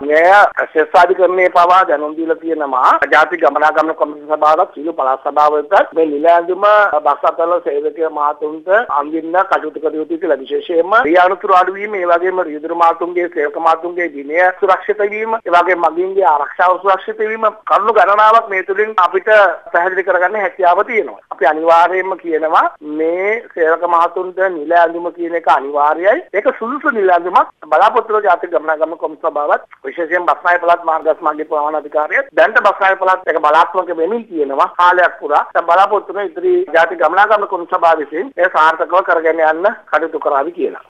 මෙය ශේෂ්ඨාධිකරණයේ පවා දැනුම් දීලා තියෙනවා ජාතික ගමනාගමන කොමිසම සභාවත් සීල පළාත් සභාවලට මේ නිල ඇඳුම බස් අතල සේවක මාතුන්ට අඳින්න කටයුතු කළ යුතුයි කියලා විශේෂයෙන්ම රියානුතුරු අඩුවීම ඒ වගේම රියදුරු මාතුන්ගේ සේවක මාතුන්ගේ දිනය සුරක්ෂිත වීම ඒ වගේම මගින්ගේ ආරක්ෂාව සුරක්ෂිත වීම කරුණු ගණනාවක් මේ තුලින් අපිට පැහැදිලි කරගන්න හැකියාව තියෙනවා. අපි අනිවාර්යයෙන්ම කියනවා මේ සේවක මහතුන්ට නිල ඇඳුම කියන එක අනිවාර්යයි. ඒක සුදුසු නිල ඇඳුමක් බලාපොරොත්තු ජාතික ගමනාගමන කොමිසම සභාවත් විශේෂයෙන් බස්නායක පළාත් මාර්ගස් මාර්ගයේ ප්‍රවාහන අධිකාරියත් දැනට බස්නායක පළාත් එක බලාත්මක වෙමින් තියෙනවා කාලයක් පුරා. දැන් බලාපොරොත්තු වෙන ඉදිරි ජාතික ගමනාගමන කොමිසම සභාව විසින් ඒ සාර්ථකව කරගෙන යන්න කටයුතු කරાવી කියලා.